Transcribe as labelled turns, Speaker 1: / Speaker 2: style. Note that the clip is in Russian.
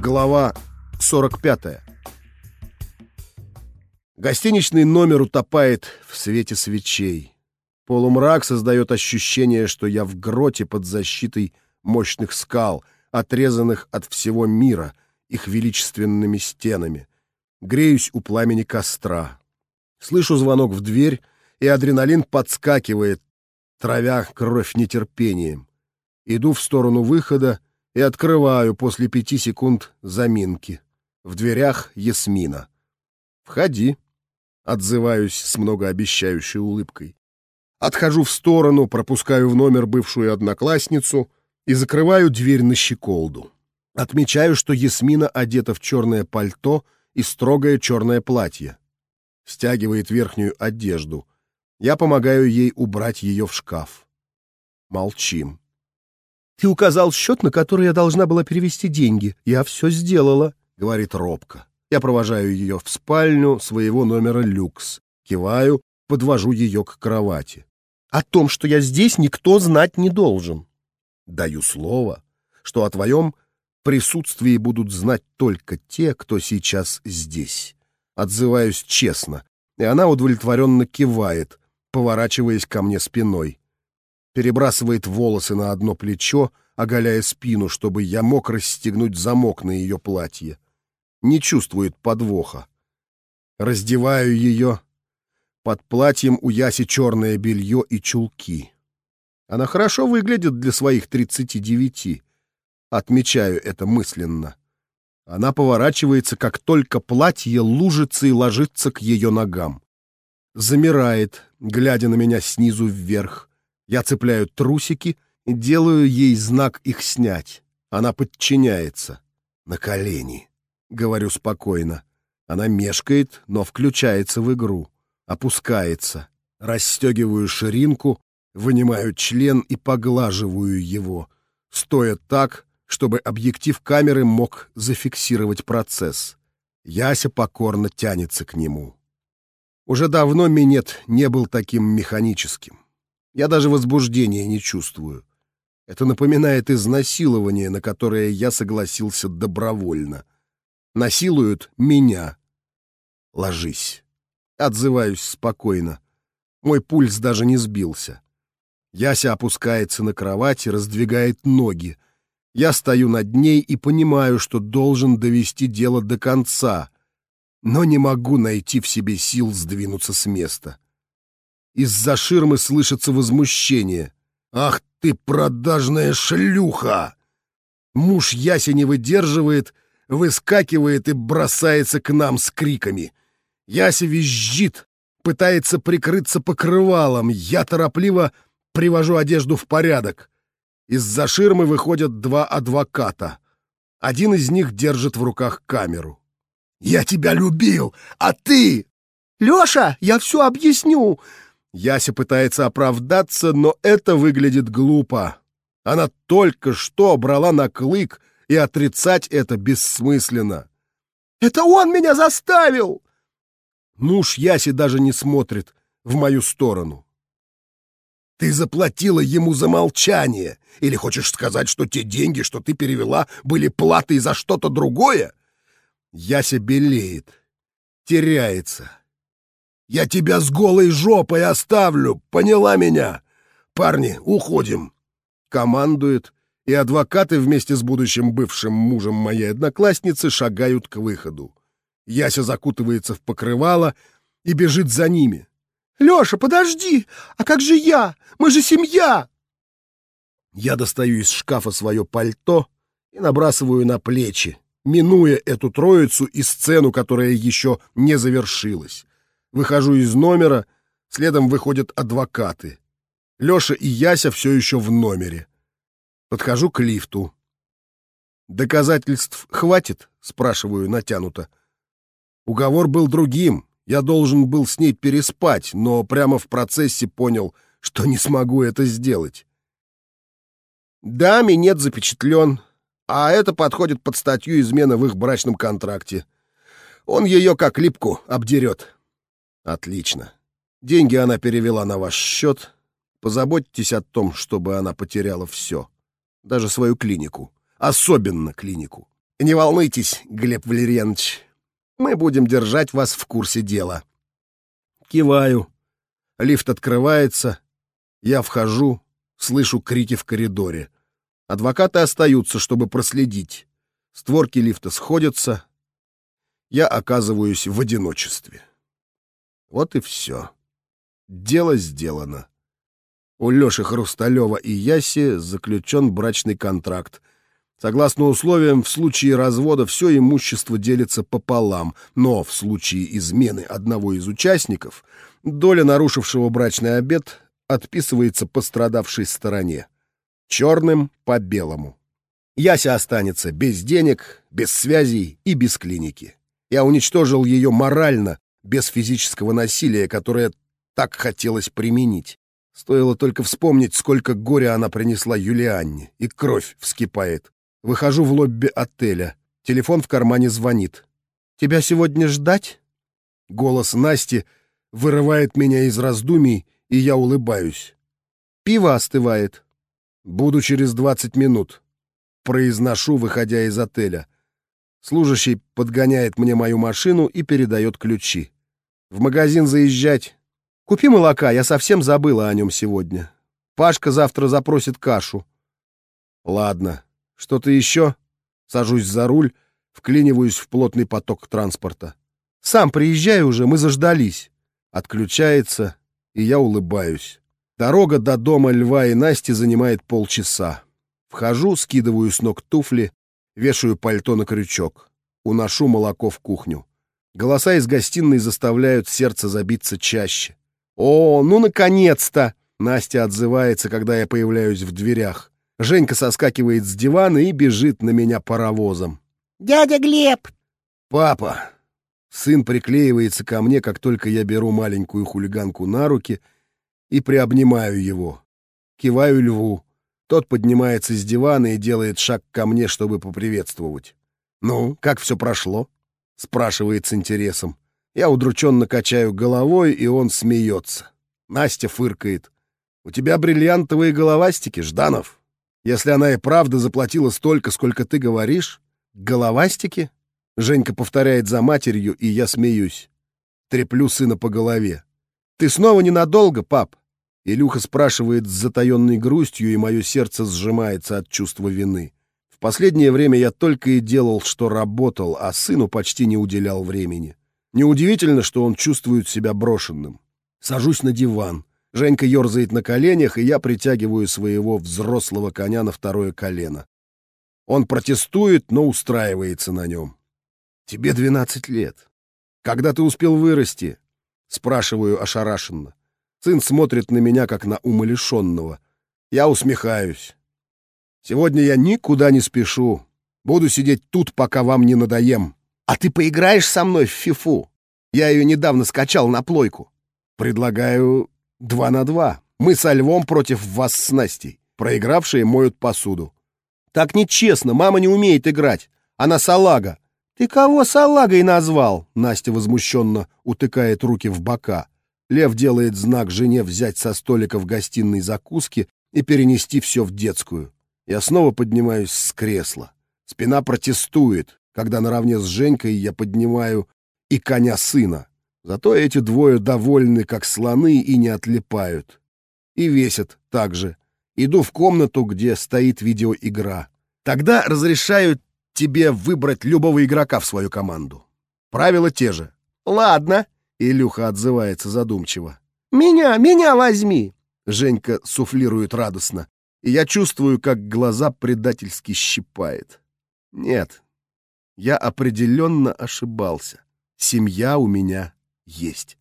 Speaker 1: Глава 45. Гостиничный номер утопает в свете свечей. Полумрак создает ощущение, что я в гроте под защитой мощных скал, отрезанных от всего мира их величественными стенами. Греюсь у пламени костра. Слышу звонок в дверь, и адреналин подскакивает, травя кровь нетерпением. Иду в сторону выхода и открываю после пяти секунд заминки. В дверях Ясмина. «Входи», — отзываюсь с многообещающей улыбкой. Отхожу в сторону, пропускаю в номер бывшую одноклассницу и закрываю дверь на щеколду. Отмечаю, что Ясмина одета в черное пальто и строгое черное платье. Стягивает верхнюю одежду. Я помогаю ей убрать ее в шкаф. Молчим.
Speaker 2: «Ты указал счет, на который я должна была перевести деньги. Я все сделала», — говорит робко.
Speaker 1: Я провожаю ее в спальню своего номера люкс. Киваю, подвожу ее к кровати.
Speaker 2: «О том, что я здесь, никто знать не должен».
Speaker 1: Даю слово, что о твоем присутствии будут знать только те, кто сейчас здесь. Отзываюсь честно, и она удовлетворенно кивает, поворачиваясь ко мне спиной перебрасывает волосы на одно плечо, оголяя спину, чтобы я мог расстегнуть замок на ее платье. Не чувствует подвоха. Раздеваю ее. Под платьем у Яси черное белье и чулки. Она хорошо выглядит для своих тридцати девяти. Отмечаю это мысленно. Она поворачивается, как только платье лужится и ложится к ее ногам. Замирает, глядя на меня снизу вверх. Я цепляю трусики и делаю ей знак их снять. Она подчиняется. На колени. Говорю спокойно. Она мешкает, но включается в игру. Опускается. Расстегиваю ширинку, вынимаю член и поглаживаю его, стоя так, чтобы объектив камеры мог зафиксировать процесс. Яся покорно тянется к нему. Уже давно минет не был таким механическим. Я даже возбуждения не чувствую. Это напоминает изнасилование, на которое я согласился добровольно. Насилуют меня. Ложись. Отзываюсь спокойно. Мой пульс даже не сбился. Яся опускается на кровать и раздвигает ноги. Я стою над ней и понимаю, что должен довести дело до конца, но не могу найти в себе сил сдвинуться с места. Из-за ширмы слышится возмущение. «Ах ты, продажная шлюха!» Муж Яси не выдерживает, выскакивает и бросается к нам с криками. Яся визжит, пытается прикрыться покрывалом. Я торопливо привожу одежду в порядок. Из-за ширмы выходят два адвоката. Один из них держит в руках камеру. «Я тебя любил, а ты...»
Speaker 2: «Леша, я все объясню!»
Speaker 1: Яся пытается оправдаться, но это выглядит глупо. Она только что брала на клык, и отрицать это бессмысленно.
Speaker 2: «Это он меня заставил!»
Speaker 1: Муж Яси даже не смотрит в мою сторону. «Ты заплатила ему за молчание? Или хочешь сказать, что те деньги, что ты перевела, были платой за что-то другое?» Яся белеет, теряется. Я тебя с голой жопой оставлю, поняла меня? Парни, уходим!» Командует, и адвокаты вместе с будущим бывшим мужем моей одноклассницы шагают к выходу. Яся закутывается в покрывало и бежит за ними.
Speaker 2: «Леша, подожди! А как же я? Мы же семья!»
Speaker 1: Я достаю из шкафа свое пальто и набрасываю на плечи, минуя эту троицу и сцену, которая еще не завершилась. Выхожу из номера, следом выходят адвокаты. Леша и Яся все еще в номере. Подхожу к лифту. «Доказательств хватит?» — спрашиваю натянуто. Уговор был другим. Я должен был с ней переспать, но прямо в процессе понял, что не смогу это сделать. Да, минет запечатлен, а это подходит под статью измена в их брачном контракте. Он ее как липку обдерет. Отлично. Деньги она перевела на ваш счет. Позаботьтесь о том, чтобы она потеряла все. Даже свою клинику. Особенно клинику. Не волнуйтесь, Глеб Валерьянович, мы будем держать вас в курсе дела. Киваю. Лифт открывается. Я вхожу, слышу крики в коридоре. Адвокаты остаются, чтобы проследить. Створки лифта сходятся. Я оказываюсь в одиночестве. Вот и все. Дело сделано. У Лёши Хрусталева и Яси заключен брачный контракт. Согласно условиям, в случае развода все имущество делится пополам, но в случае измены одного из участников доля нарушившего брачный обет отписывается пострадавшей стороне. Черным по белому. Яся останется без денег, без связей и без клиники. Я уничтожил ее морально, без физического насилия, которое так хотелось применить. Стоило только вспомнить, сколько горя она принесла Юлианне, и кровь вскипает. Выхожу в лобби отеля. Телефон в кармане звонит. «Тебя сегодня ждать?» Голос Насти вырывает меня из раздумий, и я улыбаюсь. «Пиво остывает». «Буду через двадцать минут», — произношу, выходя из отеля. Служащий подгоняет мне мою машину и передает ключи. В магазин заезжать. Купи молока, я совсем забыла о нем сегодня. Пашка завтра запросит кашу. Ладно. Что-то еще? Сажусь за руль, вклиниваюсь в плотный поток транспорта. Сам приезжай уже, мы заждались. Отключается, и я улыбаюсь. Дорога до дома Льва и Насти занимает полчаса. Вхожу, скидываю с ног туфли, вешаю пальто на крючок. Уношу молоко в кухню. Голоса из гостиной заставляют сердце забиться чаще. «О, ну, наконец-то!» Настя отзывается, когда я появляюсь в дверях. Женька соскакивает с дивана и бежит на меня паровозом.
Speaker 3: «Дядя Глеб!»
Speaker 1: «Папа!» Сын приклеивается ко мне, как только я беру маленькую хулиганку на руки и приобнимаю его. Киваю льву. Тот поднимается с дивана и делает шаг ко мне, чтобы поприветствовать. «Ну, как все прошло?» — спрашивает с интересом. Я удрученно качаю головой, и он смеется. Настя фыркает. «У тебя бриллиантовые головастики, Жданов. Если она и правда заплатила столько, сколько ты говоришь...» «Головастики?» Женька повторяет за матерью, и я смеюсь. Треплю сына по голове. «Ты снова ненадолго, пап?» Илюха спрашивает с затаенной грустью, и мое сердце сжимается от чувства вины. Последнее время я только и делал, что работал, а сыну почти не уделял времени. Неудивительно, что он чувствует себя брошенным. Сажусь на диван. Женька ерзает на коленях, и я притягиваю своего взрослого коня на второе колено. Он протестует, но устраивается на нем. «Тебе двенадцать лет. Когда ты успел вырасти?» Спрашиваю ошарашенно. Сын смотрит на меня, как на умалишенного. Я усмехаюсь. Сегодня я никуда не спешу. Буду сидеть тут, пока вам не надоем. А ты поиграешь со мной в фифу? Я ее недавно скачал на плойку. Предлагаю два на два. Мы со львом против вас с Настей. Проигравшие моют посуду. Так нечестно, мама не умеет играть. Она салага. Ты кого салагой назвал? Настя возмущенно утыкает руки в бока. Лев делает знак жене взять со столика в гостиной закуски и перенести все в детскую. Я снова поднимаюсь с кресла. Спина протестует, когда наравне с Женькой я поднимаю и коня сына. Зато эти двое довольны, как слоны, и не отлипают. И весят так же. Иду в комнату, где стоит видеоигра. Тогда разрешают тебе выбрать любого игрока в свою команду. Правила те же. «Ладно», — Илюха отзывается задумчиво. «Меня, меня возьми!» Женька суфлирует радостно и я чувствую, как глаза предательски щипает. Нет, я определенно ошибался. Семья у меня есть.